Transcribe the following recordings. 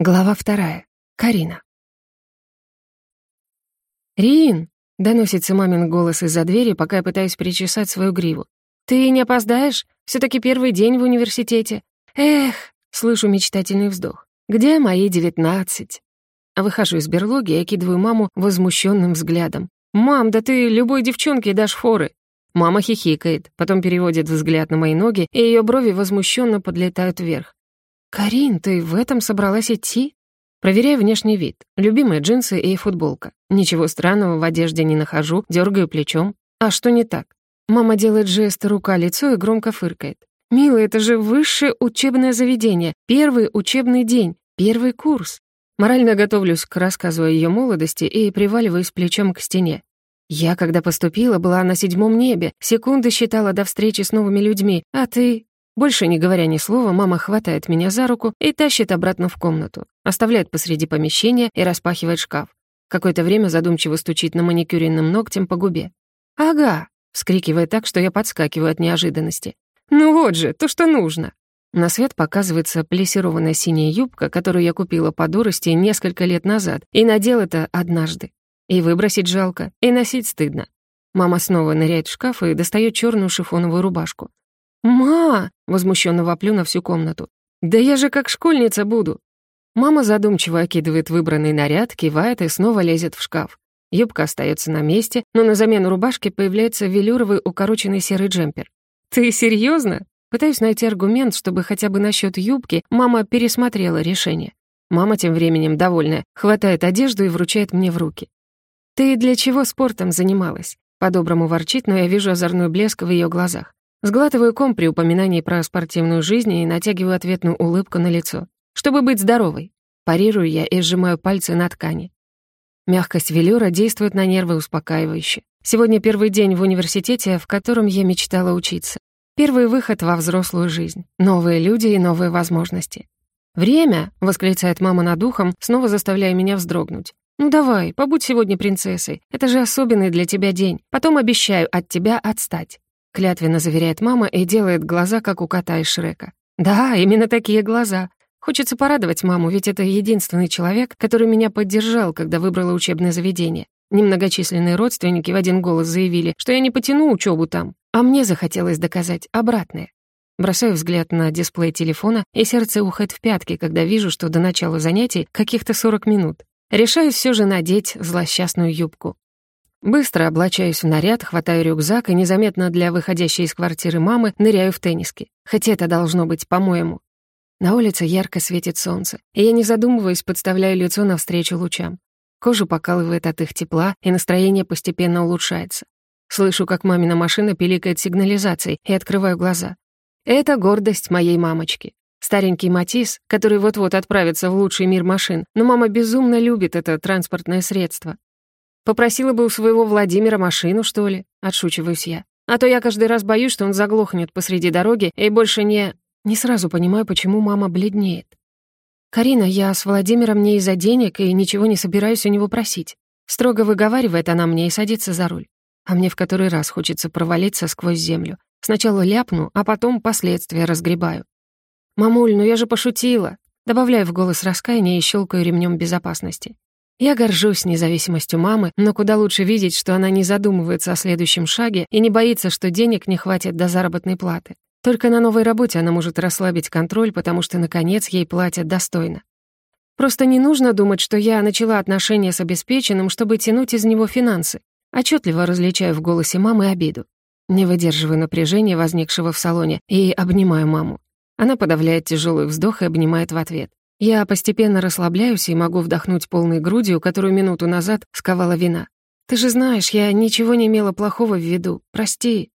Глава вторая. Карина. «Рин!» — доносится мамин голос из-за двери, пока я пытаюсь причесать свою гриву. «Ты не опоздаешь? все таки первый день в университете. Эх!» — слышу мечтательный вздох. «Где мои девятнадцать?» Выхожу из берлоги и окидываю маму возмущенным взглядом. «Мам, да ты любой девчонке дашь форы!» Мама хихикает, потом переводит взгляд на мои ноги, и ее брови возмущенно подлетают вверх. «Карин, ты в этом собралась идти?» Проверяю внешний вид. Любимые джинсы и футболка. Ничего странного в одежде не нахожу, дергаю плечом. А что не так? Мама делает жест рука-лицо и громко фыркает. «Милая, это же высшее учебное заведение, первый учебный день, первый курс». Морально готовлюсь к рассказу о ее молодости и приваливаюсь плечом к стене. Я, когда поступила, была на седьмом небе, секунды считала до встречи с новыми людьми, а ты... Больше не говоря ни слова, мама хватает меня за руку и тащит обратно в комнату, оставляет посреди помещения и распахивает шкаф. Какое-то время задумчиво стучит на маникюренным ногтем по губе. «Ага!» — вскрикивает так, что я подскакиваю от неожиданности. «Ну вот же, то, что нужно!» На свет показывается плессированная синяя юбка, которую я купила по дурости несколько лет назад и надел это однажды. И выбросить жалко, и носить стыдно. Мама снова ныряет в шкаф и достает черную шифоновую рубашку. «Ма!» — возмущенно воплю на всю комнату. «Да я же как школьница буду!» Мама задумчиво окидывает выбранный наряд, кивает и снова лезет в шкаф. Юбка остается на месте, но на замену рубашки появляется велюровый укороченный серый джемпер. «Ты серьезно? Пытаюсь найти аргумент, чтобы хотя бы насчет юбки мама пересмотрела решение. Мама тем временем, довольная, хватает одежду и вручает мне в руки. «Ты для чего спортом занималась?» По-доброму ворчит, но я вижу озорной блеск в ее глазах. Сглатываю ком при упоминании про спортивную жизнь и натягиваю ответную улыбку на лицо. Чтобы быть здоровой. Парирую я и сжимаю пальцы на ткани. Мягкость велюра действует на нервы успокаивающе. Сегодня первый день в университете, в котором я мечтала учиться. Первый выход во взрослую жизнь. Новые люди и новые возможности. «Время!» — восклицает мама над ухом, снова заставляя меня вздрогнуть. «Ну давай, побудь сегодня принцессой. Это же особенный для тебя день. Потом обещаю от тебя отстать». Клятвенно заверяет мама и делает глаза, как у кота из Шрека. Да, именно такие глаза. Хочется порадовать маму, ведь это единственный человек, который меня поддержал, когда выбрала учебное заведение. Немногочисленные родственники в один голос заявили, что я не потяну учебу там, а мне захотелось доказать обратное. Бросаю взгляд на дисплей телефона, и сердце ухает в пятки, когда вижу, что до начала занятий каких-то 40 минут. Решаю все же надеть злосчастную юбку. Быстро облачаюсь в наряд, хватаю рюкзак и незаметно для выходящей из квартиры мамы ныряю в тенниски. Хотя это должно быть, по-моему. На улице ярко светит солнце, и я, не задумываясь, подставляю лицо навстречу лучам. Кожу покалывает от их тепла, и настроение постепенно улучшается. Слышу, как мамина машина пиликает сигнализацией, и открываю глаза. Это гордость моей мамочки. Старенький Матис, который вот-вот отправится в лучший мир машин, но мама безумно любит это транспортное средство. Попросила бы у своего Владимира машину, что ли?» — отшучиваюсь я. «А то я каждый раз боюсь, что он заглохнет посреди дороги и больше не...» Не сразу понимаю, почему мама бледнеет. «Карина, я с Владимиром не из-за денег и ничего не собираюсь у него просить». Строго выговаривает она мне и садится за руль. А мне в который раз хочется провалиться сквозь землю. Сначала ляпну, а потом последствия разгребаю. «Мамуль, ну я же пошутила!» Добавляю в голос раскаяния и щелкаю ремнем безопасности. Я горжусь независимостью мамы, но куда лучше видеть, что она не задумывается о следующем шаге и не боится, что денег не хватит до заработной платы. Только на новой работе она может расслабить контроль, потому что, наконец, ей платят достойно. Просто не нужно думать, что я начала отношения с обеспеченным, чтобы тянуть из него финансы. Отчетливо различаю в голосе мамы обиду. Не выдерживаю напряжения, возникшего в салоне, и обнимаю маму. Она подавляет тяжелый вздох и обнимает в ответ. Я постепенно расслабляюсь и могу вдохнуть полной грудью, которую минуту назад сковала вина. «Ты же знаешь, я ничего не имела плохого в виду. Прости».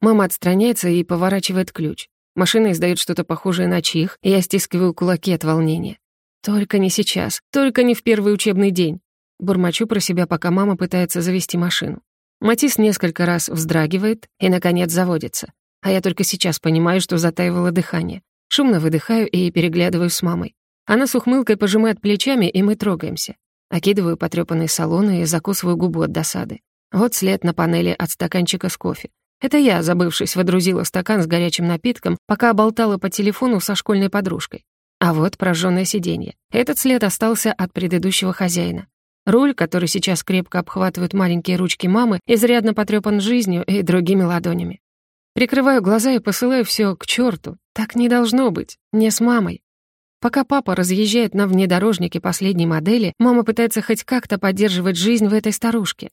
Мама отстраняется и поворачивает ключ. Машина издает что-то похожее на чих, и я стискиваю кулаки от волнения. «Только не сейчас, только не в первый учебный день». Бурмочу про себя, пока мама пытается завести машину. Матис несколько раз вздрагивает и, наконец, заводится. А я только сейчас понимаю, что затаивало дыхание. Шумно выдыхаю и переглядываюсь с мамой. Она с ухмылкой пожимает плечами, и мы трогаемся. Окидываю потрёпанные салоны и закусываю губу от досады. Вот след на панели от стаканчика с кофе. Это я, забывшись, водрузила стакан с горячим напитком, пока болтала по телефону со школьной подружкой. А вот прожженное сиденье. Этот след остался от предыдущего хозяина. Руль, который сейчас крепко обхватывают маленькие ручки мамы, изрядно потрепан жизнью и другими ладонями. Прикрываю глаза и посылаю все к черту. Так не должно быть. Не с мамой. Пока папа разъезжает на внедорожнике последней модели, мама пытается хоть как-то поддерживать жизнь в этой старушке.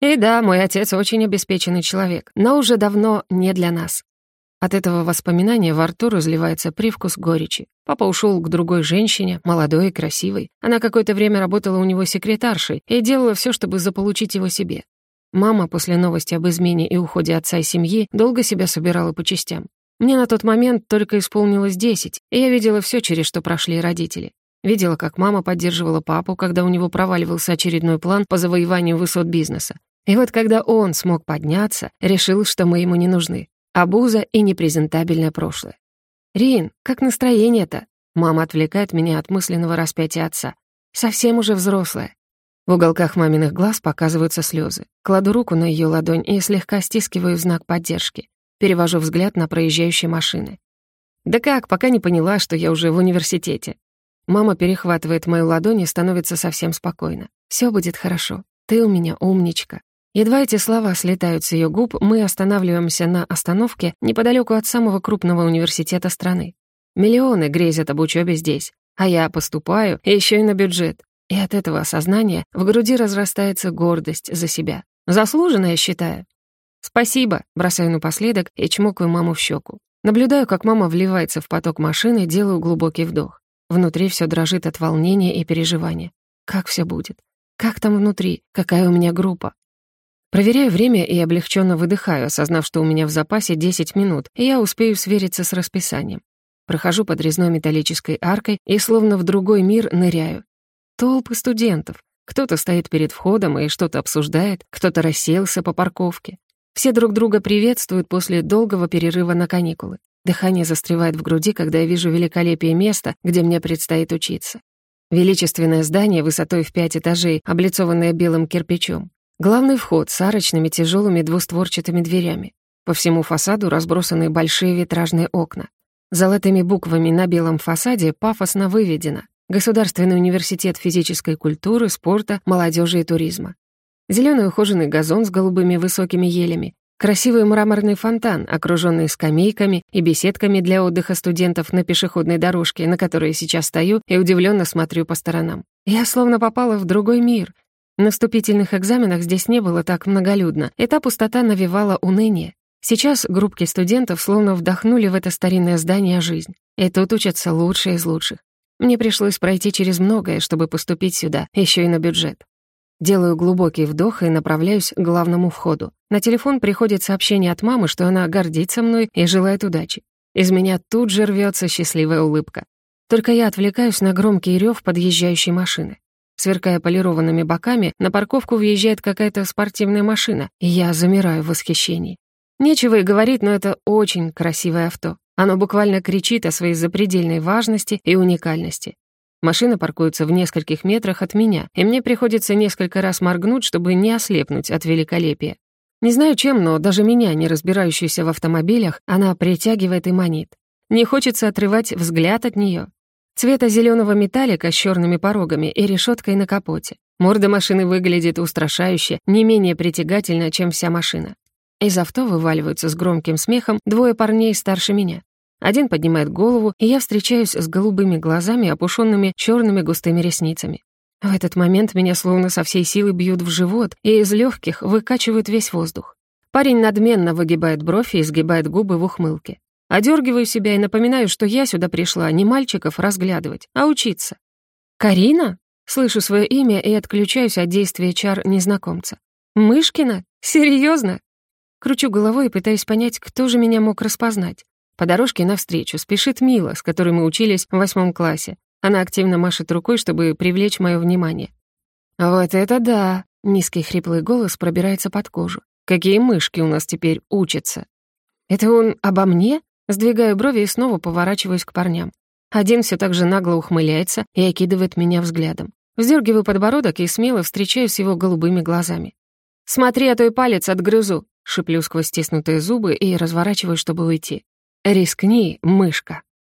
И да, мой отец очень обеспеченный человек, но уже давно не для нас. От этого воспоминания во рту разливается привкус горечи. Папа ушел к другой женщине, молодой и красивой. Она какое-то время работала у него секретаршей и делала все, чтобы заполучить его себе. Мама после новости об измене и уходе отца и семьи долго себя собирала по частям. Мне на тот момент только исполнилось 10, и я видела все, через что прошли родители. Видела, как мама поддерживала папу, когда у него проваливался очередной план по завоеванию высот бизнеса. И вот когда он смог подняться, решил, что мы ему не нужны. Абуза и непрезентабельное прошлое. «Рин, как настроение-то?» Мама отвлекает меня от мысленного распятия отца. «Совсем уже взрослая». В уголках маминых глаз показываются слезы. Кладу руку на ее ладонь и слегка стискиваю в знак поддержки. Перевожу взгляд на проезжающие машины. «Да как, пока не поняла, что я уже в университете». Мама перехватывает мою ладонь и становится совсем спокойно. Все будет хорошо. Ты у меня умничка. Едва эти слова слетают с ее губ, мы останавливаемся на остановке неподалеку от самого крупного университета страны. Миллионы грезят об учебе здесь, а я поступаю, еще и на бюджет. И от этого осознания в груди разрастается гордость за себя. Заслуженно, я считаю. «Спасибо», — бросаю напоследок и чмокаю маму в щеку. Наблюдаю, как мама вливается в поток машины, делаю глубокий вдох. Внутри все дрожит от волнения и переживания. Как все будет? Как там внутри? Какая у меня группа? Проверяю время и облегченно выдыхаю, осознав, что у меня в запасе 10 минут, и я успею свериться с расписанием. Прохожу подрезной металлической аркой и словно в другой мир ныряю. Толпы студентов. Кто-то стоит перед входом и что-то обсуждает, кто-то расселся по парковке. Все друг друга приветствуют после долгого перерыва на каникулы. Дыхание застревает в груди, когда я вижу великолепие места, где мне предстоит учиться. Величественное здание высотой в пять этажей, облицованное белым кирпичом. Главный вход с арочными тяжелыми двустворчатыми дверями. По всему фасаду разбросаны большие витражные окна. Золотыми буквами на белом фасаде пафосно выведено Государственный университет физической культуры, спорта, молодежи и туризма. Зеленый ухоженный газон с голубыми высокими елями, красивый мраморный фонтан, окруженный скамейками и беседками для отдыха студентов на пешеходной дорожке, на которой я сейчас стою и удивленно смотрю по сторонам. Я словно попала в другой мир, на вступительных экзаменах здесь не было так многолюдно, и та пустота навевала уныние. Сейчас группки студентов словно вдохнули в это старинное здание жизнь. И тут учатся лучшие из лучших. Мне пришлось пройти через многое, чтобы поступить сюда, еще и на бюджет. Делаю глубокий вдох и направляюсь к главному входу. На телефон приходит сообщение от мамы, что она гордится мной и желает удачи. Из меня тут же рвется счастливая улыбка. Только я отвлекаюсь на громкий рев подъезжающей машины. Сверкая полированными боками, на парковку въезжает какая-то спортивная машина, и я замираю в восхищении. Нечего и говорить, но это очень красивое авто. Оно буквально кричит о своей запредельной важности и уникальности. Машина паркуется в нескольких метрах от меня, и мне приходится несколько раз моргнуть, чтобы не ослепнуть от великолепия. Не знаю чем, но даже меня, не разбирающуюся в автомобилях, она притягивает и манит. Не хочется отрывать взгляд от нее. Цвета зеленого металлика с черными порогами и решеткой на капоте. Морда машины выглядит устрашающе, не менее притягательно, чем вся машина. Из авто вываливаются с громким смехом двое парней старше меня. Один поднимает голову, и я встречаюсь с голубыми глазами, опушенными черными густыми ресницами. В этот момент меня словно со всей силы бьют в живот, и из легких выкачивают весь воздух. Парень надменно выгибает бровь и изгибает губы в ухмылке. Одергиваю себя и напоминаю, что я сюда пришла не мальчиков разглядывать, а учиться. «Карина?» Слышу свое имя и отключаюсь от действия чар незнакомца. «Мышкина? Серьезно?» Кручу головой и пытаюсь понять, кто же меня мог распознать. По дорожке навстречу спешит Мила, с которой мы учились в восьмом классе. Она активно машет рукой, чтобы привлечь мое внимание. «Вот это да!» — низкий хриплый голос пробирается под кожу. «Какие мышки у нас теперь учатся!» «Это он обо мне?» Сдвигаю брови и снова поворачиваюсь к парням. Один все так же нагло ухмыляется и окидывает меня взглядом. Вздергиваю подбородок и смело встречаюсь с его голубыми глазами. «Смотри, а то и палец отгрызу!» Шиплю сквозь стиснутые зубы и разворачиваю, чтобы уйти. «Рискни, мышка!»